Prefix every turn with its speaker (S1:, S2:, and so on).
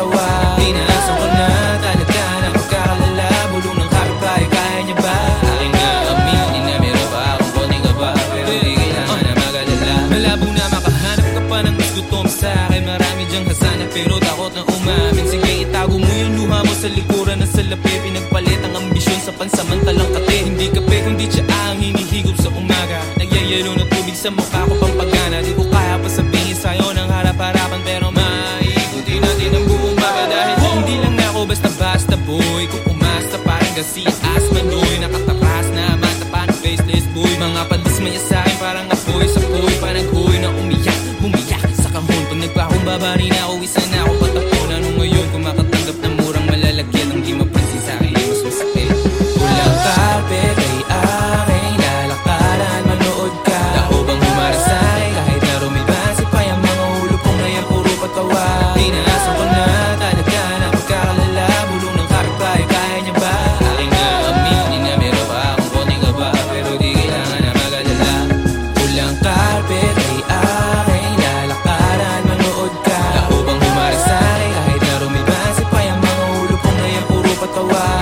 S1: tawa Tinaasa mo na talaga Napakalala Bulong ng kapitbahay Kaya niya ba? Aking nga aminin na meron pa akong konting kaba Pero di kailangan na magalala. Malabo na makahanap ka pa ng mas gutom sa akin. Marami dyang hasana pero takot na umamin. Sige itago mo yung luha mo sa likuran na sa lapi. Pinagpalit ang ambisyon sa pansamantalang kate Hindi kape kundi siya ang hinihigop sa umaga. Nagyayalo na tubig sa mukha ko legacy. As manoy, nakatakas na matapan Faceless boy, mga pandismaya sa akin Parang apoy sa poy, panaghoy na umiyak Bumiyak sa kahon. Pag nagpakumbaba rin ako, isa na away.